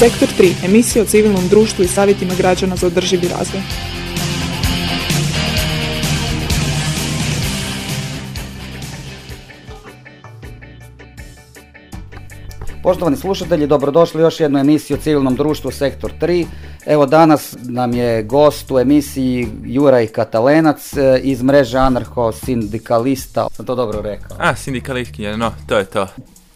Sektor 3. Emisija o civilnom društvu i savjetima građana za održivi razvoj. Poštovani slušatelji, dobrodošli u još jednu emisiju o civilnom društvu Sektor 3. Evo danas nam je gost u emisiji Juraj Katalenac e, iz mreže anarcho-sindikalista. Sam to dobro rekao? A, sindikalistkinja, no, to je to.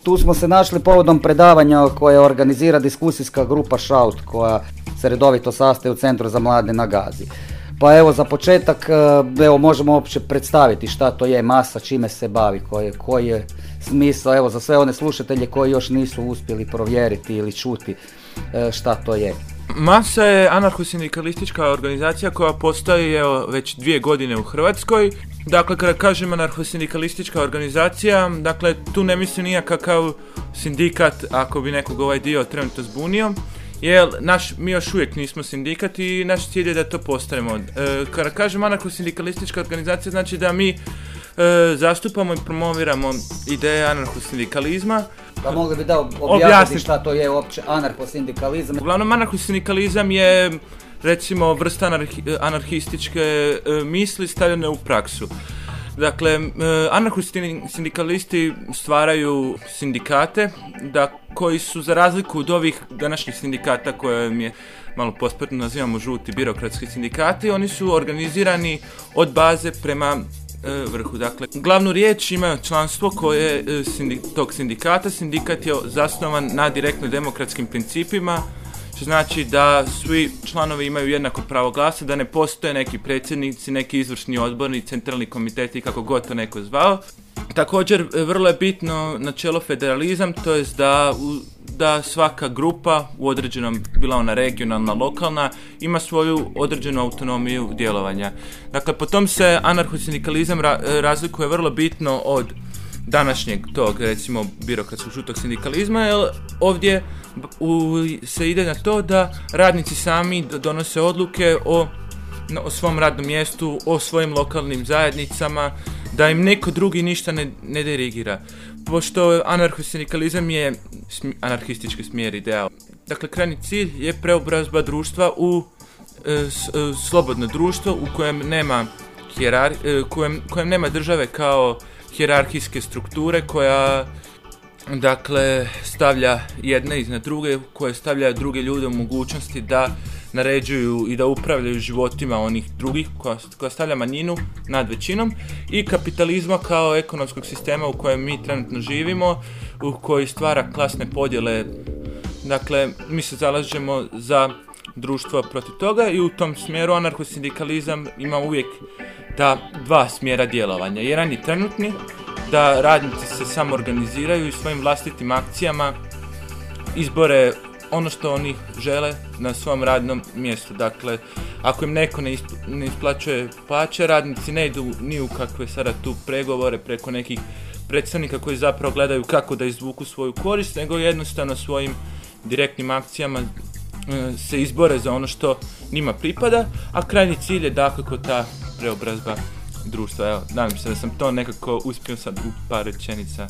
Tu smo se našli povodom predavanja koje organizira diskusijska grupa Šaut koja se redovito sastaje u Centru za mlade na Gazi. Pa evo za početak e, evo možemo uopće predstaviti šta to je masa, čime se bavi, koji, koji je smisao evo za sve one slušatelje koji još nisu uspjeli provjeriti ili čuti e, šta to je. Masa je anarcho-sindikalistička organizacija koja postoji evo, već dvije godine u Hrvatskoj. Dakle, kada kažem anarcho-sindikalistička organizacija, dakle, tu ne mislim nijakakav sindikat, ako bi nekog ovaj dio trenutno zbunio. Jer naš, mi još uvijek nismo sindikat i naš cilj je da to postanemo. E, kada kažem anarcho-sindikalistička organizacija, znači da mi e, zastupamo i promoviramo ideje anarcho-sindikalizma, Pa mogli bi da objasniti šta to je uopće anarcho-sindikalizam. Uglavnom, anarcho-sindikalizam je recimo vrsta anarhi- anarhističke e, misli stavljene u praksu. Dakle, e, anarcho-sindikalisti stvaraju sindikate da, koji su za razliku od ovih današnjih sindikata koje mi je malo pospretno nazivamo žuti birokratski sindikati, oni su organizirani od baze prema e, vrhu. Dakle, glavnu riječ ima članstvo koje e, sindi- tog sindikata. Sindikat je zasnovan na direktno demokratskim principima, što znači da svi članovi imaju jednako pravo glasa, da ne postoje neki predsjednici, neki izvršni odborni, centralni komiteti, kako god to neko zvao. Također, vrlo je bitno načelo federalizam, to jest da, da svaka grupa u određenom, bila ona regionalna, lokalna, ima svoju određenu autonomiju djelovanja. Dakle, po tom se anarcho-sindikalizam ra- razlikuje vrlo bitno od današnjeg tog recimo birokratskog žutog sindikalizma jer ovdje u, se ide na to da radnici sami donose odluke o, o svom radnom mjestu, o svojim lokalnim zajednicama, da im neko drugi ništa ne, ne dirigira. Pošto anarcho-sindikalizam je sm- anarhistički smjer ideal. Dakle, krajnji cilj je preobrazba društva u e, s- e, slobodno društvo u kojem nema hijerar, e, kojem, kojem nema države kao hijerarhijske strukture koja dakle stavlja jedne iznad druge koje stavlja druge ljude u mogućnosti da naređuju i da upravljaju životima onih drugih koja, koja stavlja manjinu nad većinom i kapitalizma kao ekonomskog sistema u kojem mi trenutno živimo u koji stvara klasne podjele. Dakle, mi se zalažemo za društvo protiv toga i u tom smjeru anarcho-sindikalizam ima uvijek ta dva smjera djelovanja. Jedan je trenutni, da radnici se samo organiziraju i svojim vlastitim akcijama izbore ono što oni žele na svom radnom mjestu. Dakle, ako im neko ne, isp- ne isplaćuje plaće, radnici ne idu ni u kakve sada tu pregovore preko nekih predstavnika koji zapravo gledaju kako da izvuku svoju korist, nego jednostavno svojim direktnim akcijama e, se izbore za ono što njima pripada, a krajnji cilj je dakako ta preobrazba društva. Evo, nadam se da sam to nekako uspio sad u par rečenica.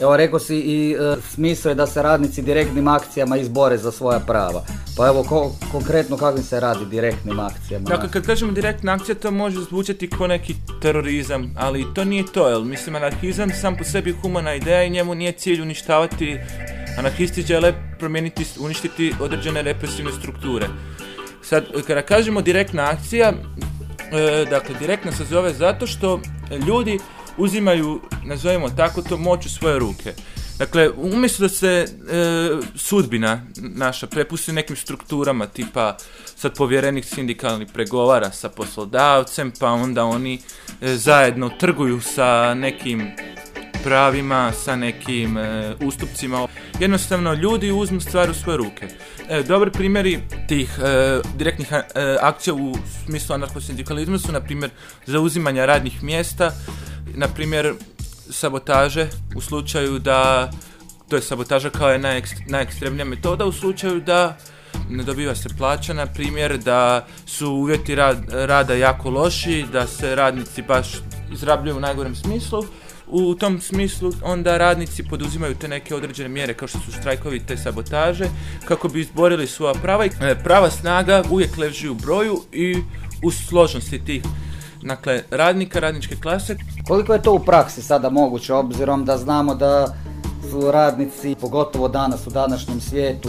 Evo rekao si i e, smisao je da se radnici direktnim akcijama izbore za svoja prava. Pa evo ko- konkretno kakvim se radi direktnim akcijama? Dakle, kad kažemo direktna akcija, to može zvučati kao neki terorizam, ali to nije to, jel? Mislim, anarhizam sam po sebi je humana ideja i njemu nije cilj uništavati, anarhisti žele promijeniti, uništiti određene represivne strukture. Sad, kada kažemo direktna akcija, e, dakle, direktna se zove zato što ljudi uzimaju, nazovimo tako to, moć u svoje ruke. Dakle, umjesto da se e, sudbina naša prepusti nekim strukturama, tipa sad povjerenik sindikalni pregovara sa poslodavcem, pa onda oni e, zajedno trguju sa nekim pravima, sa nekim e, ustupcima. Jednostavno, ljudi uzmu stvar u svoje ruke. E, dobri primjeri tih e, direktnih e, akcija u smislu anarcho-sindikalizma su, na primjer, zauzimanja radnih mjesta, na primjer, sabotaže u slučaju da to je sabotaža kao je najekst- najekstremnija metoda u slučaju da ne dobiva se plaća, na primjer da su uvjeti rad- rada jako loši, da se radnici baš izrabljuju u najgorem smislu u tom smislu onda radnici poduzimaju te neke određene mjere kao što su štrajkovi te sabotaže kako bi izborili svoja prava i e, prava snaga uvijek leži u broju i u složnosti tih dakle, radnika, radničke klase. Koliko je to u praksi sada moguće, obzirom da znamo da su radnici, pogotovo danas u današnjem svijetu,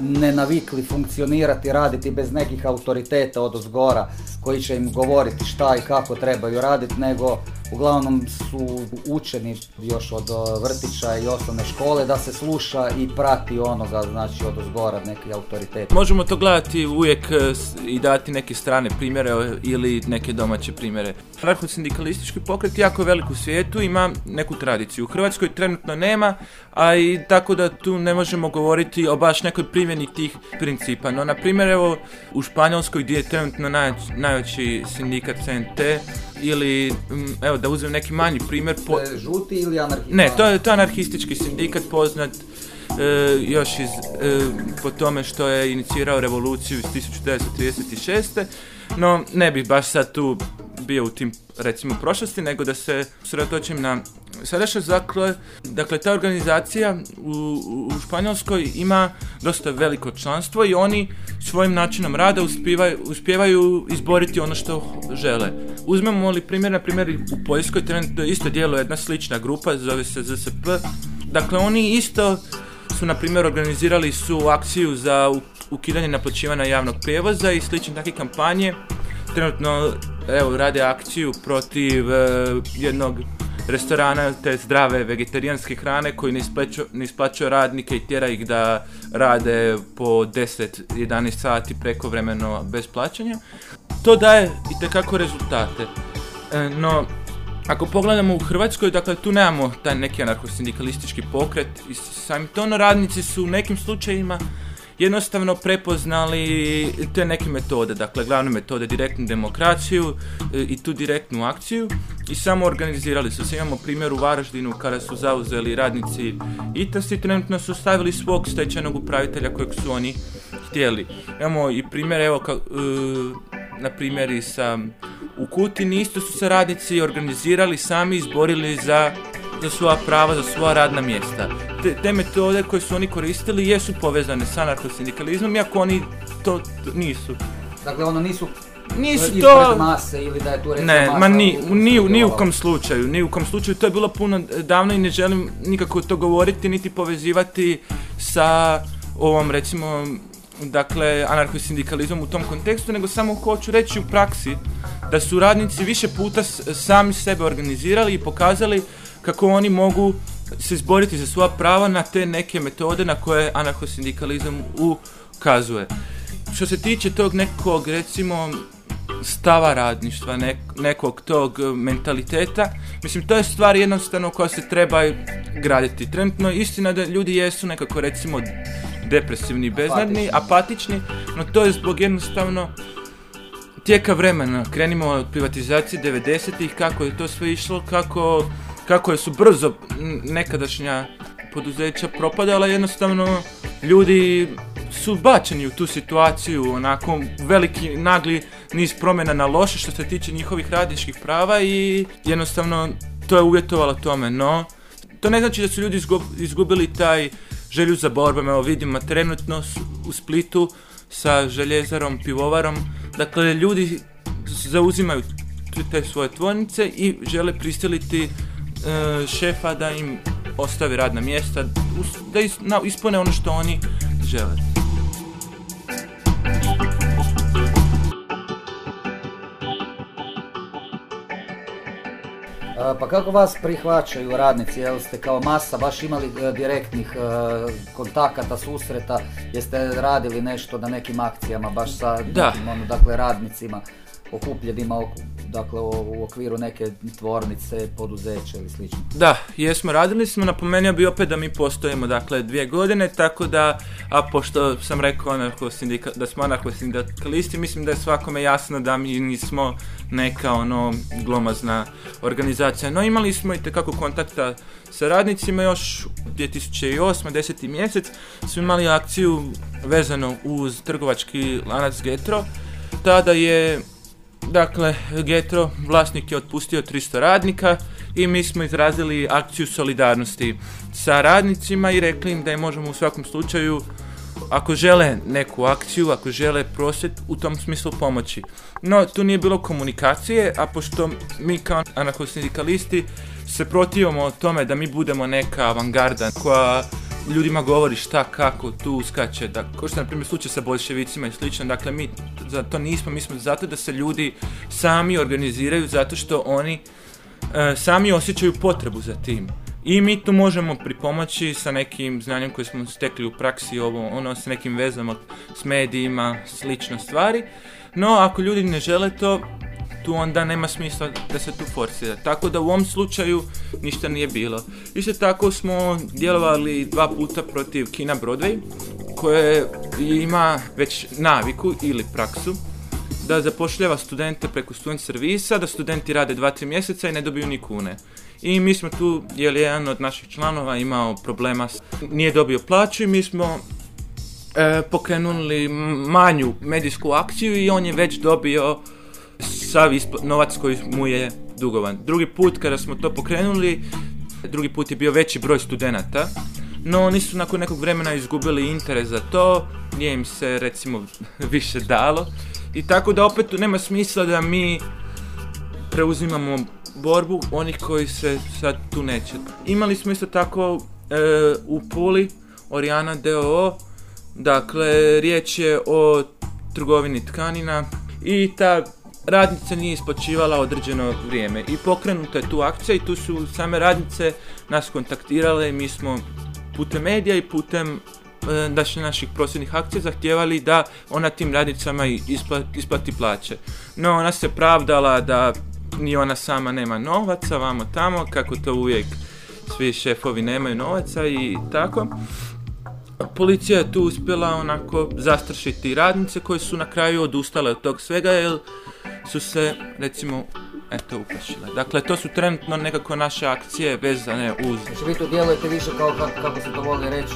ne navikli funkcionirati, raditi bez nekih autoriteta od ozgora koji će im govoriti šta i kako trebaju raditi, nego uglavnom su učeni još od vrtića i osnovne škole da se sluša i prati onoga, znači od ozgora neki autoritet. Možemo to gledati uvijek e, i dati neke strane primjere ili neke domaće primjere. Anarcho-sindikalistički pokret jako je velik u svijetu, ima neku tradiciju. U Hrvatskoj trenutno nema, a i tako da tu ne možemo govoriti o baš nekoj primjeni tih principa. No, na primjer, evo, u Španjolskoj gdje je trenutno najveći sindikat CNT, ili, mm, evo da uzmem neki manji primjer. Po... Žuti ili anarhistički? Ne, to je, to anarhistički sindikat poznat e, još iz, e, po tome što je inicirao revoluciju iz 1936. No, ne bih baš sad tu bio u tim, recimo, prošlosti, nego da se sredotočim na sadašnje dakle, dakle, ta organizacija u, u Španjolskoj ima dosta veliko članstvo i oni svojim načinom rada uspijevaju, uspijevaju izboriti ono što žele. Uzmemo li primjer, na primjer u Poljskoj trenutno isto djeluje jedna slična grupa, zove se ZSP. Dakle, oni isto su, na primjer, organizirali su akciju za ukidanje naplaćivanja javnog prijevoza i slične takve kampanje. Trenutno, evo, rade akciju protiv e, jednog restorana te zdrave vegetarijanske hrane koji ne isplaćuju radnike i tjera ih da rade po 10-11 sati prekovremeno bez plaćanja. To daje i tekako rezultate. E, no, ako pogledamo u Hrvatskoj, dakle tu nemamo taj neki anarcho-sindikalistički pokret i sami to, no radnici su u nekim slučajevima jednostavno prepoznali te neke metode, dakle glavne metode direktnu demokraciju e, i tu direktnu akciju i samo organizirali su se. Imamo primjer u Varaždinu kada su zauzeli radnici ITAS i trenutno su stavili svog stečajnog upravitelja kojeg su oni htjeli. Imamo i primjer, evo, ka, e, na primjeri sa u Kutini isto su se radnici organizirali, sami izborili za za svoja prava, za svoja radna mjesta. Te, te metode koje su oni koristili jesu povezane sa anarkosindikalizmom, iako oni to, nisu. Dakle, ono nisu nisu to mase ili da je tu ne, ma ni, ni, ni u kom slučaju, ni u kom slučaju, to je bilo puno davno i ne želim nikako to govoriti niti povezivati sa ovom recimo dakle anarcho-sindikalizmom u tom kontekstu, nego samo hoću reći u praksi da su radnici više puta sami sebe organizirali i pokazali kako oni mogu se izboriti za svoja prava na te neke metode na koje anarcho-sindikalizam ukazuje. Što se tiče tog nekog, recimo, stava radništva, nekog tog mentaliteta, mislim, to je stvar jednostavno koja se treba graditi. Trenutno istina da ljudi jesu nekako, recimo, depresivni, beznadni, apatični, no to je zbog jednostavno tijeka vremena. Krenimo od privatizacije 90-ih, kako je to sve išlo, kako kako su brzo nekadašnja poduzeća propadala, jednostavno ljudi su bačeni u tu situaciju, onako veliki nagli niz promjena na loše što se tiče njihovih radničkih prava i jednostavno to je uvjetovalo tome, no to ne znači da su ljudi izgubili taj želju za borbom, evo vidimo trenutno u Splitu sa željezarom, pivovarom, dakle ljudi zauzimaju te svoje tvornice i žele prisiliti E, šefa da im ostavi radna mjesta, da ispune ono što oni žele. Pa kako vas prihvaćaju radnici? Jel ste kao masa baš imali e, direktnih e, kontakata, susreta? Jeste radili nešto na nekim akcijama baš sa nekim, ono, dakle, radnicima okupljenima dakle u okviru neke tvornice, poduzeća ili slično. Da, jesmo radili smo, napomenuo bi opet da mi postojimo dakle dvije godine, tako da, a pošto sam rekao anarko da smo anarcho-sindikalisti, mislim da je svakome jasno da mi nismo neka ono glomazna organizacija. No imali smo i tekako kontakta sa radnicima još 2008. 10. mjesec smo imali akciju vezano uz trgovački lanac Getro. Tada je Dakle, Getro, vlasnik je otpustio 300 radnika i mi smo izrazili akciju solidarnosti sa radnicima i rekli im da im možemo u svakom slučaju ako žele neku akciju, ako žele prosjet, u tom smislu pomoći. No, tu nije bilo komunikacije, a pošto mi kao anarcho-sindikalisti se protivamo tome da mi budemo neka avangarda koja ljudima govori šta, kako, tu uskače, da, kao što na primjer slučaj sa bolševicima i slično, dakle mi za to nismo, mi smo zato da se ljudi sami organiziraju zato što oni e, sami osjećaju potrebu za tim. I mi tu možemo pripomoći sa nekim znanjem koje smo stekli u praksi, ovo, ono, sa nekim vezama s medijima, slično stvari. No, ako ljudi ne žele to, tu onda nema smisla da se tu forsira. Tako da u ovom slučaju ništa nije bilo. Isto tako smo djelovali dva puta protiv Kina Broadway, koje ima već naviku ili praksu da zapošljava studente preko student servisa, da studenti rade dva, tri mjeseca i ne dobiju ni kune. I mi smo tu, jer je jedan od naših članova imao problema, nije dobio plaću i mi smo e, pokrenuli manju medijsku akciju i on je već dobio sav novac koji mu je dugovan. Drugi put kada smo to pokrenuli, drugi put je bio veći broj studenata, no oni su nakon nekog vremena izgubili interes za to, nije im se recimo više dalo i tako da opet nema smisla da mi preuzimamo borbu onih koji se sad tu neće. Imali smo isto tako e, u Puli Oriana DOO, dakle riječ je o trgovini tkanina i ta radnica nije isplaćivala određeno vrijeme i pokrenuta je tu akcija i tu su same radnice nas kontaktirale i mi smo putem medija i putem e, naših prosvjednih akcija zahtijevali da ona tim radnicama isplati plaće. No ona se pravdala da ni ona sama nema novaca, vamo tamo, kako to uvijek svi šefovi nemaju novaca i tako. Policija je tu uspjela onako zastrašiti radnice koje su na kraju odustale od tog svega jer su se recimo eto uplašile. Dakle, to su trenutno nekako naše akcije vezane uz... Znači vi tu djelujete više kao kako se to voli reći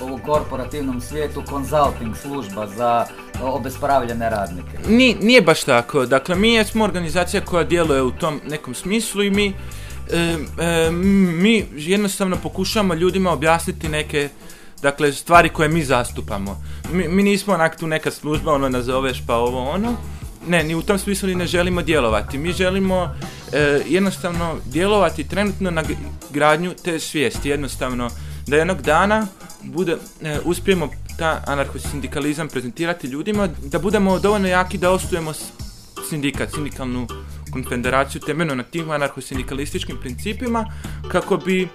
u ovom korporativnom svijetu, consulting služba za obespravljene radnike. Ni, nije baš tako. Dakle, mi smo organizacija koja djeluje u tom nekom smislu i mi, e, e, mi jednostavno pokušamo ljudima objasniti neke dakle, stvari koje mi zastupamo. Mi, mi nismo onak tu neka služba, ono nazoveš pa ovo ono, ne, ni u tom smislu ni ne želimo djelovati. Mi želimo e, jednostavno djelovati trenutno na gradnju te svijesti. Jednostavno da jednog dana bude, e, uspijemo ta anarcho-sindikalizam prezentirati ljudima, da budemo dovoljno jaki da osujemo sindikat, sindikalnu konfederaciju temeljno na tim anarcho-sindikalističkim principima kako bi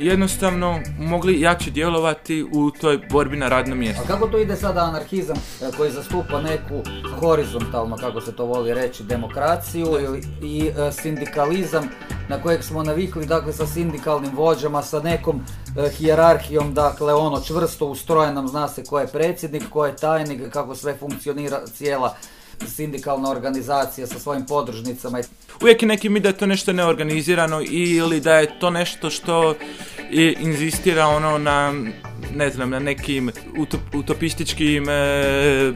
jednostavno mogli jače djelovati u toj borbi na radnom mjestu. A kako to ide sada anarhizam e, koji zastupa neku horizontalno, kako se to voli reći, demokraciju i e, sindikalizam na kojeg smo navikli dakle sa sindikalnim vođama, sa nekom e, hijerarhijom, dakle ono čvrsto ustrojenom, zna se ko je predsjednik, ko je tajnik, kako sve funkcionira cijela sindikalna organizacija sa svojim podružnicama. Uvijek je neki mi da je to nešto neorganizirano ili da je to nešto što inzistira ono na ne znam, na nekim utopističkim, e,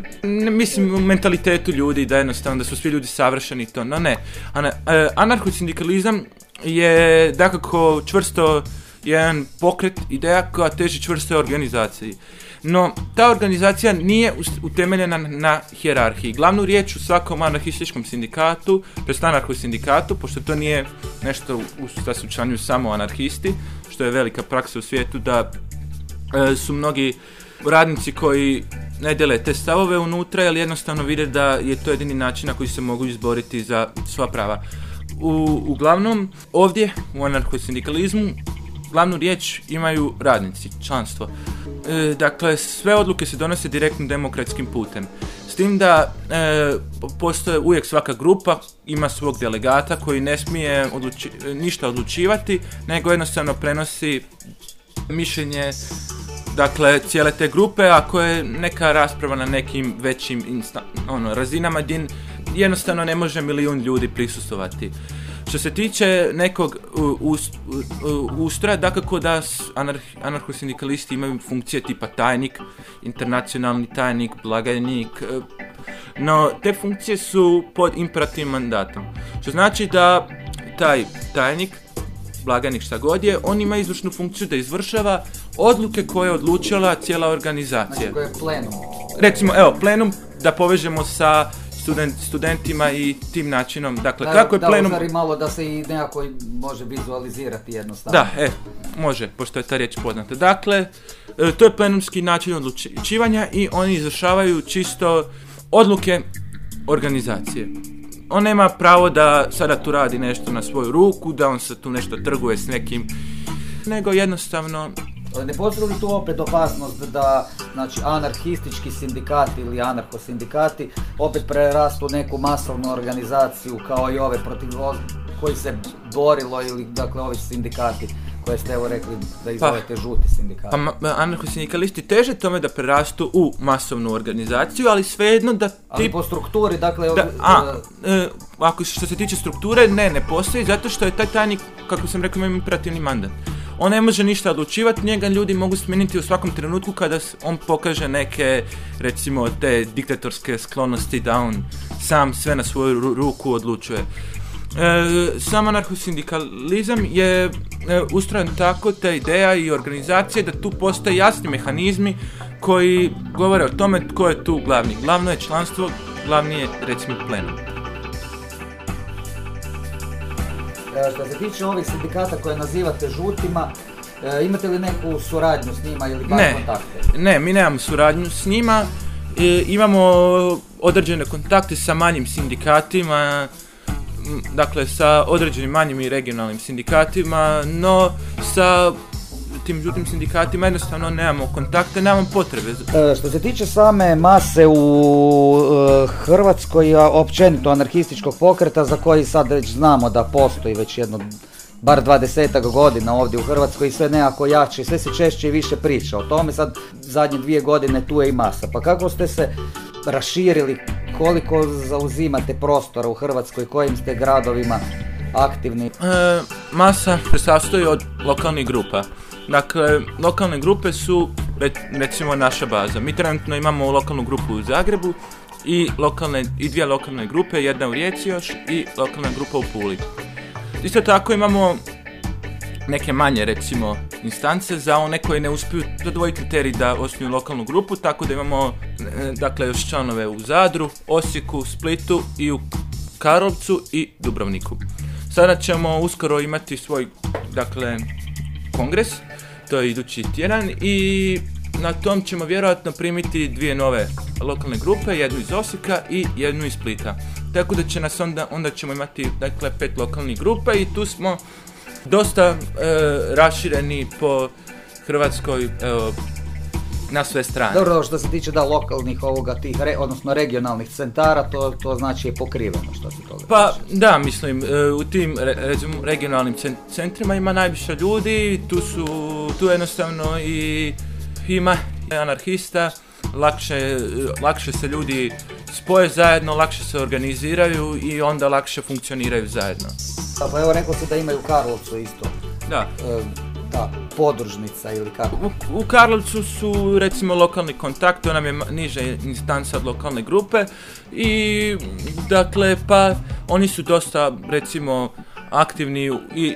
mislim, mentalitetu ljudi, da jednostavno, da su svi ljudi savršeni to, no ne. Ana, e, anarcho-sindikalizam je dakako čvrsto jedan pokret, ideja koja teži čvrstoj organizaciji. No, ta organizacija nije utemeljena na hjerarhiji. Glavnu riječ u svakom anarhističkom sindikatu, to sindikatu, pošto to nije nešto u saslučanju samo anarhisti, što je velika praksa u svijetu, da e, su mnogi radnici koji ne dele te stavove unutra, ali jednostavno vide da je to jedini način na koji se mogu izboriti za sva prava. U, uglavnom, ovdje u anarcho-sindikalizmu glavnu riječ imaju radnici, članstvo. E, dakle, sve odluke se donose direktno demokratskim putem. S tim da e, postoje uvijek svaka grupa ima svog delegata koji ne smije ništa odlučivati, nego jednostavno prenosi mišljenje dakle cijele te grupe, ako je neka rasprava na nekim većim ono, razinama gdje jednostavno ne može milijun ljudi prisustovati. Što se tiče nekog ustroja, dakako da anarcho-sindikalisti imaju funkcije tipa tajnik, internacionalni tajnik, blagajnik, e, no te funkcije su pod imperativnim mandatom. Što znači da taj tajnik blagajnik šta god je, on ima izvršnu funkciju da izvršava odluke koje je odlučila cijela organizacija. Znači koje je plenum. Recimo, evo, plenum da povežemo sa student, studentima i tim načinom. Dakle, Da, kako je da, plenum... ustvari malo da se i nekako može vizualizirati jednostavno. Da, e, može, pošto je ta riječ poznata. Dakle, e, to je plenumski način odlučivanja i oni izvršavaju čisto odluke organizacije. On nema pravo da sada tu radi nešto na svoju ruku, da on se tu nešto trguje s nekim, nego jednostavno Ne postoji li tu opet opasnost da znači, anarhistički sindikati ili anarhosindikati opet prerastu neku masovnu organizaciju kao i ove protiv koji se borilo ili dakle ovi sindikati koje ste evo rekli da ih Pa- žuti sindikati. Pa anarhosindikalisti teže tome da prerastu u masovnu organizaciju, ali svejedno da Ali ti... po strukturi, dakle, Da, e, a, e, ako što se tiče strukture, ne, ne postoji, zato što je taj tajnik, kako sam rekao, ima imperativni mandat. On ne može ništa odlučivati, njega ljudi mogu smijeniti u svakom trenutku kada on pokaže neke, recimo, te diktatorske sklonosti da on sam sve na svoju ru- ruku odlučuje. E, sam anarhosindikalizam je e, ustrojen tako, ta ideja i organizacija da tu postoje jasni mehanizmi koji govore o tome tko je tu glavni. Glavno je članstvo, glavni je recimo plenum. Što se tiče ovih sindikata koje nazivate žutima, e, imate li neku suradnju s njima ili bar Ne. kontakte? Ne, mi nemamo suradnju s njima, e, imamo određene kontakte sa manjim sindikatima, dakle sa određenim manjim i regionalnim sindikatima, no sa tim žutim sindikatima jednostavno nemamo kontakte, nemamo potrebe. E, Što se tiče same mase u e, Hrvatskoj, općenito anarhističkog pokreta za koji sad već znamo da postoji već jedno bar dvadesetak godina ovdje u Hrvatskoj i sve nekako jače i sve se češće i više priča o tome. Sad zadnje dvije godine tu je i masa. Pa kako ste se raširili, koliko zauzimate prostora u Hrvatskoj, kojim ste gradovima aktivni? E, masa se sastoji od lokalnih grupa. Dakle, lokalne grupe su re- recimo naša baza. Mi trenutno imamo lokalnu grupu u Zagrebu i, lokalne, i dvije lokalne grupe, jedna u Rijeci još i lokalna grupa u Puli. Isto tako imamo neke manje recimo instance za one koji ne uspiju zadovoljiti kriterij da osnuju lokalnu grupu, tako da imamo e, dakle još članove u Zadru, Osijeku, Splitu i u Karlovcu i Dubrovniku. Sada ćemo uskoro imati svoj dakle kongres, to je idući tjedan i na tom ćemo vjerojatno primiti dvije nove lokalne grupe, jednu iz Osijeka i jednu iz Splita. Tako da će nas onda, onda ćemo imati dakle pet lokalnih grupa i tu smo dosta e, rašireni po Hrvatskoj evo, na sve strane. Dobro, što se tiče da lokalnih ovoga tih, re- odnosno regionalnih centara, to, to znači je pokriveno što se toga Pa tiče. da, mislim, e, u tim re- regionalnim cen- centrima ima najviše ljudi, tu su, tu jednostavno i ima anarhista, lakše, lakše se ljudi spoje zajedno, lakše se organiziraju i onda lakše funkcioniraju zajedno. Pa evo rekao si da imaju u Karlovcu isto, Da. e, da, podružnica ili kako. U, u Karlovcu su recimo lokalni kontakt, to nam je niža instanca od lokalne grupe i dakle pa oni su dosta recimo aktivni i,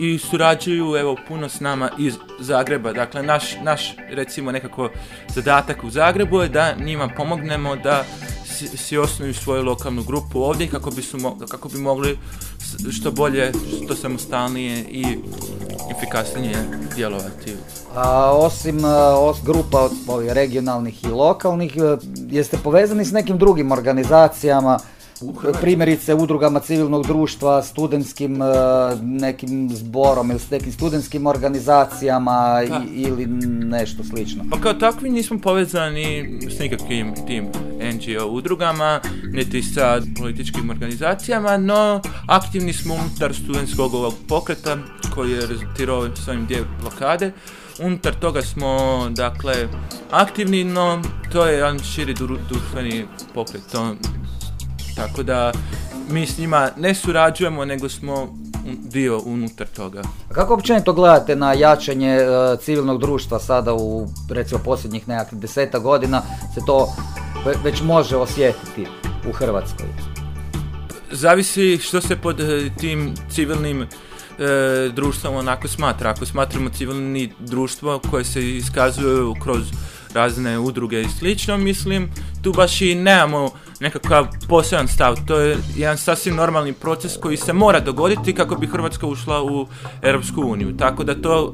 i, surađuju evo puno s nama iz Zagreba. Dakle naš, naš recimo nekako zadatak u Zagrebu je da njima pomognemo da si, osnuju svoju lokalnu grupu ovdje kako bi, su, mo- kako bi mogli što bolje, što samostalnije i efikasnije djelovati. A osim e, os, grupa od ovih regionalnih i lokalnih, e, jeste povezani s nekim drugim organizacijama, primjerice udrugama civilnog društva, studentskim e, nekim zborom ili s nekim studentskim organizacijama i- Da. ili nešto slično. Pa kao takvi nismo povezani s nikakvim tim NGO udrugama, niti sa političkim organizacijama, no aktivni smo unutar studentskog ovog pokreta koji je rezultirao svojim dvije blokade. Unutar toga smo, dakle, aktivni, no to je jedan širi dru- društveni pokret. To, tako da mi s njima ne surađujemo, nego smo dio unutar toga. A kako općenito gledate na jačanje e, civilnog društva sada u recimo posljednjih nekakvih deseta godina se to ve- već može osjetiti u Hrvatskoj? Zavisi što se pod eh, tim civilnim e, društvo onako smatra. Ako smatramo civilni društvo koje se iskazuje kroz razne udruge i slično, mislim, tu baš i nemamo nekakav poseban stav. To je jedan sasvim normalni proces koji se mora dogoditi kako bi Hrvatska ušla u Europsku uniju. Tako da to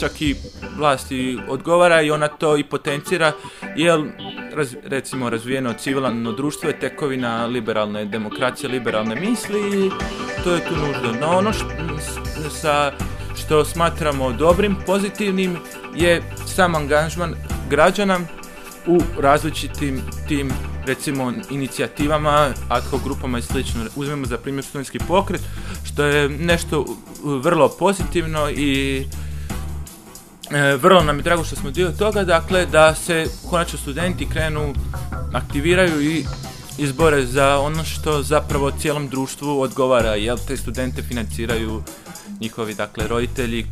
čak i vlasti odgovara i ona to i potencira, jer recimo razvijeno civilno društvo je tekovina liberalne demokracije, liberalne misli i to je tu nužno. No ono sa što smatramo dobrim, pozitivnim je sam angažman građana u različitim tim recimo inicijativama, ad grupama i slično. Uzmemo za primjer studentski pokret, što je nešto vrlo pozitivno i e, vrlo nam je drago što smo dio toga, dakle da se konačno studenti krenu, aktiviraju i izbore za ono što zapravo cijelom društvu odgovara, jer te studente financiraju njihovi dakle roditelji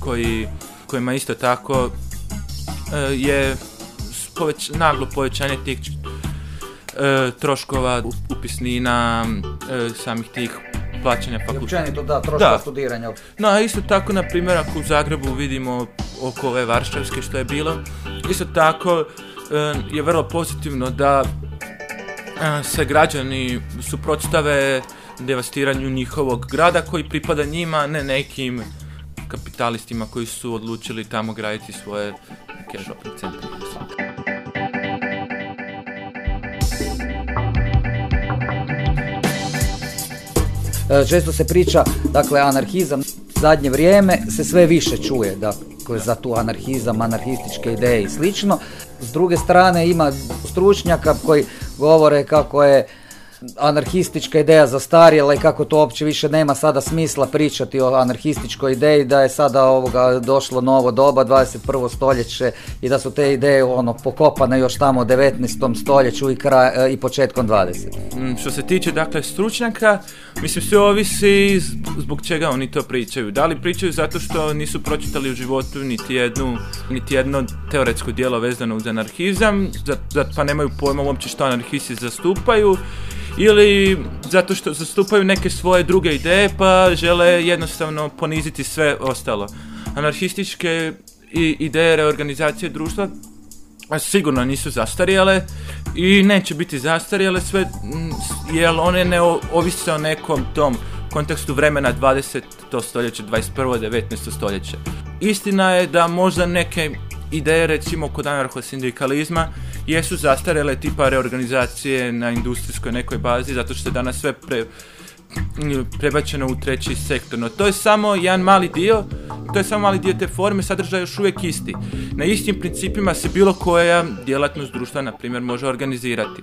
koji, kojima isto tako e, je poveć, naglo povećanje tih e, troškova upisnina e, samih tih plaćanja fakulteta. I da, troškova studiranja. No, a isto tako, na primjer, ako u Zagrebu vidimo oko ove Varšavske što je bilo, isto tako je vrlo pozitivno da se građani suprotstave devastiranju njihovog grada koji pripada njima, ne nekim kapitalistima koji su odlučili tamo graditi svoje neke shopping centre. Često se priča, dakle, anarhizam zadnje vrijeme se sve više čuje, dakle, za tu anarhizam, anarhističke ideje i slično. S druge strane ima stručnjaka koji govore kako je anarhistička ideja zastarjela i kako to uopće više nema sada smisla pričati o anarhističkoj ideji, da je sada ovoga došlo novo doba, 21. stoljeće i da su te ideje ono pokopane još tamo u 19. stoljeću i, kraj, i početkom 20. Mm, što se tiče dakle stručnjaka, mislim sve ovisi zbog čega oni to pričaju. Da li pričaju zato što nisu pročitali u životu niti jednu, niti jedno teoretsko djelo vezano uz anarhizam, pa nemaju pojma uopće što anarhisti zastupaju ili zato što zastupaju neke svoje druge ideje pa žele jednostavno poniziti sve ostalo. Anarhističke ideje reorganizacije društva sigurno nisu zastarjele i neće biti zastarjele sve jer one ne ovise o nekom tom kontekstu vremena 20. stoljeća, 21. 19. stoljeća. Istina je da možda neke ideje recimo kod anarcho-sindikalizma jesu zastarele tipa reorganizacije na industrijskoj nekoj bazi zato što je danas sve pre, prebačeno u treći sektor. No to je samo jedan mali dio, to je samo mali dio te forme, sadržaj još uvijek isti. Na istim principima se bilo koja djelatnost društva, na primjer, može organizirati.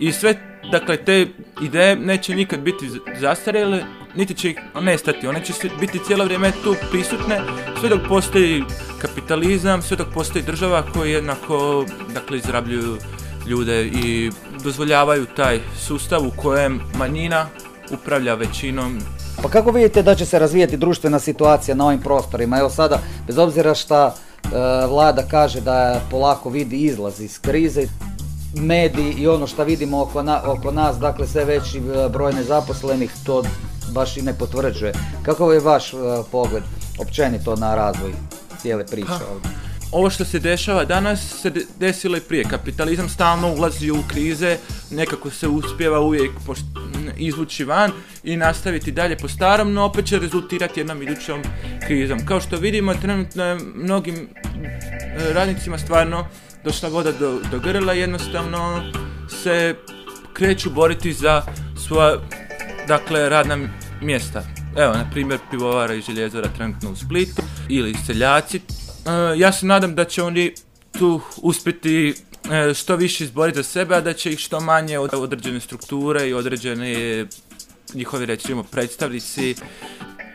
I sve, dakle, te ideje neće nikad biti zastarjele, niti će ih nestati. One će biti cijelo vrijeme tu prisutne, sve dok postoji kapitalizam, sve dok postoji država koji jednako, dakle, izrabljuju ljude i dozvoljavaju taj sustav u kojem manjina upravlja većinom. Pa kako vidite da će se razvijati društvena situacija na ovim prostorima? Evo sada, bez obzira šta e, vlada kaže da polako vidi izlaz iz krize, mediji i ono što vidimo oko, oko nas, dakle sve veći e, broj nezaposlenih, to baš i ne potvrđuje. Kako je vaš e, pogled općenito na razvoj cijele priče ovdje? ovo što se dešava danas se desilo i prije. Kapitalizam stalno ulazi u krize, nekako se uspjeva uvijek izvući van i nastaviti dalje po starom, no opet će rezultirati jednom idućom krizom. Kao što vidimo, trenutno je mnogim e, radnicima stvarno došla voda do, do grla, jednostavno se kreću boriti za svoja dakle, radna mjesta. Evo, na primjer, pivovara i željezara trenutno u Splitu ili seljaci. E, ja se nadam da će oni tu uspjeti e, što više izboriti za sebe, a da će ih što manje od određene strukture i određene njihovi recimo predstavnici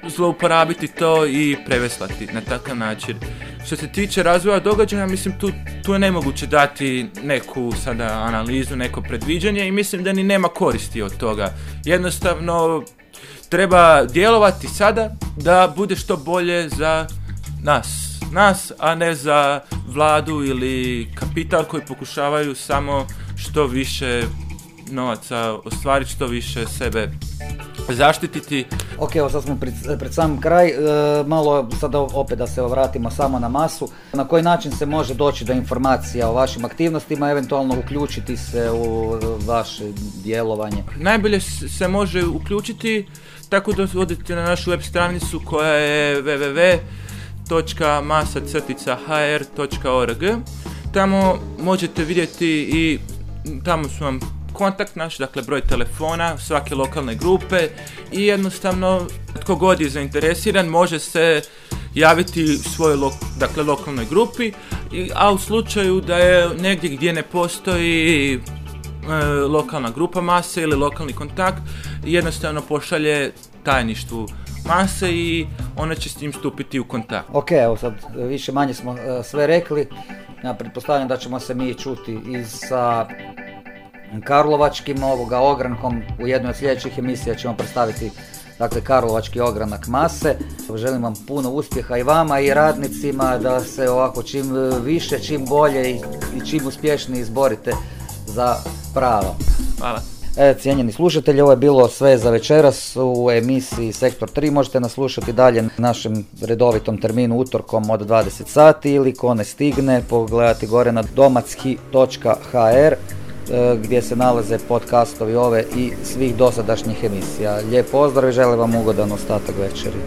zlouporabiti to i preveslati na takav način. Što se tiče razvoja događaja, mislim tu, tu je nemoguće dati neku sada analizu, neko predviđanje i mislim da ni nema koristi od toga. Jednostavno treba djelovati sada da bude što bolje za nas. Nas, a ne za vladu ili kapital koji pokušavaju samo što više novaca ostvariti, što više sebe zaštititi. Ok, evo sad smo pred, pred sam kraj, e, malo sada opet da se vratimo samo na masu. Na koji način se može doći do informacija o vašim aktivnostima, eventualno uključiti se u vaše djelovanje? Najbolje se može uključiti tako da odete na našu web stranicu koja je www.masa-hr.org Tamo možete vidjeti i tamo su vam kontakt naš, dakle broj telefona svake lokalne grupe i jednostavno tko god je zainteresiran može se javiti svojoj dakle, lokalnoj grupi, a u slučaju da je negdje gdje ne postoji e, lokalna grupa mase ili lokalni kontakt, jednostavno pošalje tajništvu mase i ona će s njim stupiti u kontakt. Ok, evo sad više manje smo e, sve rekli. Ja pretpostavljam da ćemo se mi čuti i sa Karlovačkim ovoga ogrankom. U jednoj od sljedećih emisija ćemo predstaviti dakle Karlovački ogranak mase. Želim vam puno uspjeha i vama i radnicima da se ovako čim više, čim bolje i, čim uspješnije izborite za pravo. Hvala. E, cijenjeni slušatelji, ovo je bilo sve za večeras u emisiji Sektor 3. Možete nas slušati dalje na našem redovitom terminu utorkom od 20 sati ili ko ne stigne pogledati gore na domacki.hr gdje se nalaze podcastovi ove i svih dosadašnjih emisija. Lijep pozdrav i želim vam ugodan ostatak večeri.